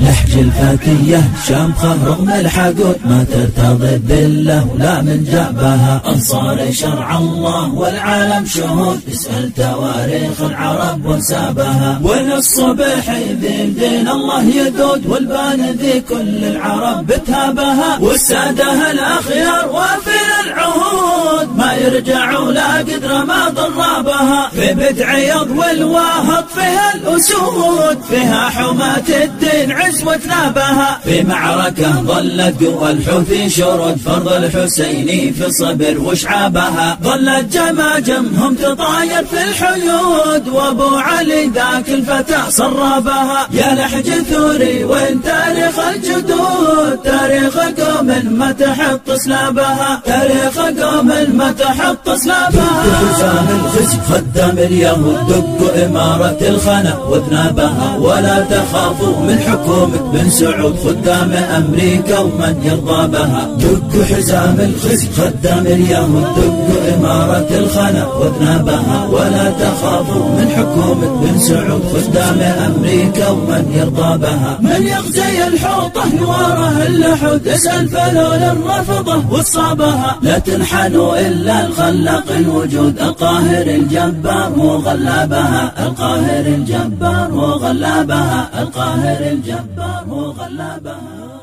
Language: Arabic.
لحج الفاتية شامخة رغم الحقود ما ترتضي الذلة ولا من جابها أنصار شرع الله والعالم شهود. اسأل تواريخ العرب وسابها وين الصبح دين الله يدود؟ والبان ذي كل العرب بتهابها والسادة الأخيار وافين العهود ما يرجعوا لا قدر ما ضرابها في بدع يضوي الواهط فيها الأسود فيها حماة الدين عزوة نابها. في معركة ظلت قوى الحوثي شرد فرض الحسيني في صبر وشعابها ظلت جماجمهم تطاير في الحيود وابو علي ذاك الفتى صرابها يا لحج ثوري وين تاريخ الجدود؟ تاريخ قوم ما تحط سلابها. تاريخ قوم ما تحط سلابها حسام الخزي خدام اليهود دقوا إمارة الخنا وذنابها ولا تخافوا من حكومة بن سعود خدام أمريكا ومن يرضى بها. دقوا حزام الخزي خدام اليهود دقوا إمارة الخنا وذنابها ولا تخافوا من حكومة بن سعود خدام أمريكا ومن يرضى بها. من يغزي الحوطة نواره اللحود اسأل فلول الرفضة وصابها. لا تنحنوا إلا الخلاق الوجود القاهر الجبار وغلابها القاهر الجبار وغلابها القاهر الجبار وغلابها